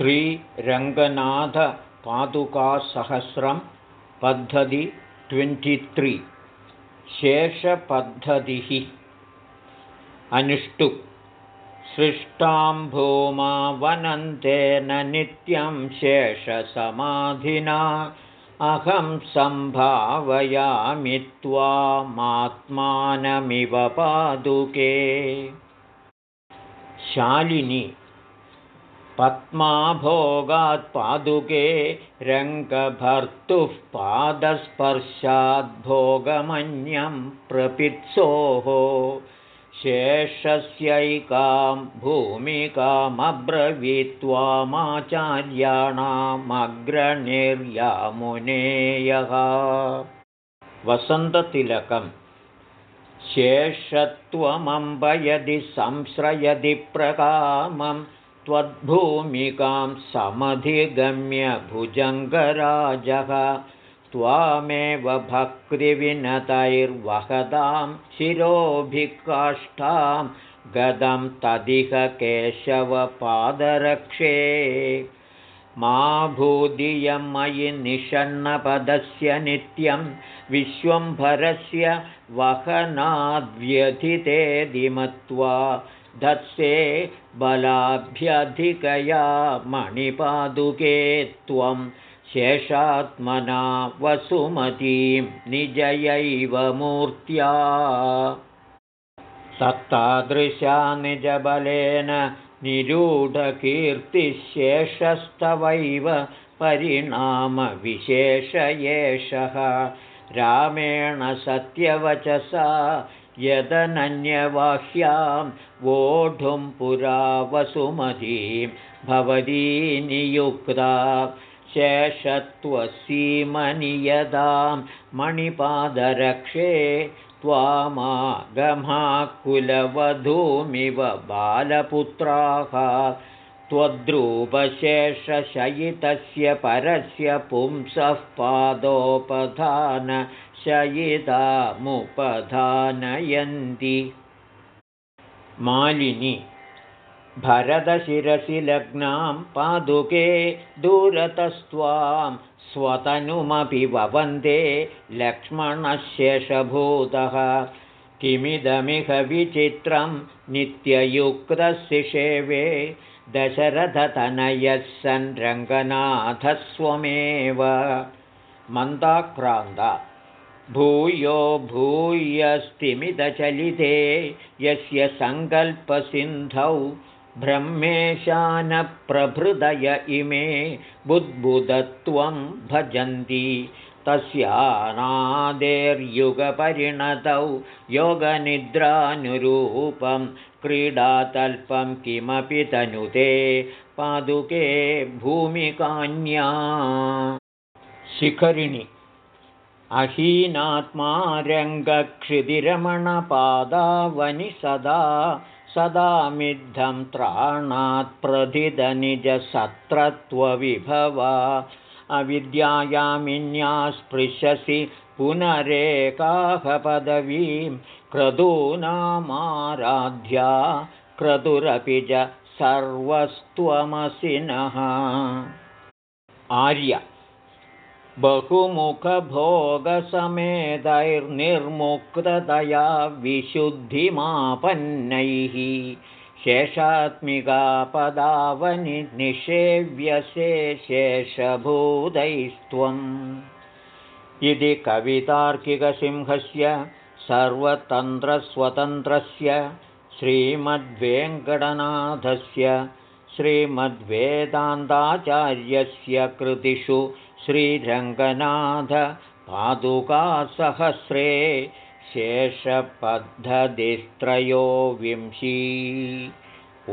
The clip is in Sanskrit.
श्रीरङ्गनाथपादुकासहस्रं पद्धति ट्वेण्टित्रि शेषपद्धतिः. अनुष्टु सृष्टां भूमा वनन्तेन नित्यं शेषसमाधिना अहं सम्भावयामि त्वामात्मानमिव पादुके. शालिनी पद्माभोगात्पादुके रङ्गभर्तुः पादस्पर्शाद्भोगमन्यं प्रपित्सोः। शेषस्यैकां भूमिकामब्रवीत्त्वामाचार्याणामग्रणिर्यामुनेयः वसन्ततिलकं शेषत्वमम्बयदि संश्रयदि प्रकामं त्वद्भूमिकां समधिगम्य भुजङ्गराजः त्वामेव भक्तिविनतैर्वहदां शिरोभिकाष्ठां गदं तदिह केशवपादरक्षे। मा भूदियं मयि निषण्णपदस्य नित्यं विश्वम्भरस्य वहनाद्व्यथितेदिमत्वा धत्से बलाभ्यधिकया मणिपादुके त्वं शेषात्मना वसुमतीं निजयैव मूर्त्या। सत्तादृशा निजबलेन निरूढकीर्तिशेषस्तवैव परिणामविशेष एषः रामेण सत्यवचसा यदनन्यवाह्यां वोढुं पुरा वसुमतीं भवती नियुक्ता शेषत्वसीमनियदां मणिपादरक्षे त्वामागमाकुलवधूमिव बालपुत्राः त्वद्रूपशेषशयितस्य परस्य पुंसः पादोपधानशयितामुपधानयन्ति मालिनी भरतशिरसि लग्नां पादुके दूरतस्त्वां स्वतनुमपि ववन्दे लक्ष्मणशेषभूतः। किमिदमिह विचित्रं नित्ययुक्तशिषेवे दशरथतनयः सन् रङ्गनाथस्वमेव मन्दाक्रान्ता भूयो भूयस्तिमितचलिते यस्य सङ्कल्पसिन्धौ ब्रह्मेशानप्रभृदय इमे बुद्बुदत्वं भजन्ति। तस्यानादेर्युगपरिणतौ योगनिद्रानुरूपं क्रीडातल्पं किमपि तनुते पादुके भूमिकान्या। शिखरिणि अहीनात्मा रङ्गक्षितिरमणपादावनि सदा सदामिद्धं त्राणात्प्रथितनिजसत्रत्वविभवा अविद्यायामिन्या स्पृशसि पुनरेकाहपदवीं क्रतूनामाराध्या क्रतुरपि च सर्वस्त्वमसिनः। आर्य बहुमुखभोगसमेतैर्निर्मुक्ततया विशुद्धिमापन्नैः शेषात्मिका पदावनि निषेव्यसे शेषभूतैस्त्वम् इति कवितार्किकसिंहस्य सर्वतन्त्रस्वतन्त्रस्य श्रीमद्वेङ्कटनाथस्य श्रीमद्वेदान्ताचार्यस्य कृतिषु श्रीरङ्गनाथपादुकासहस्रे शेषपद्धतिस्त्रयोविंशी ओ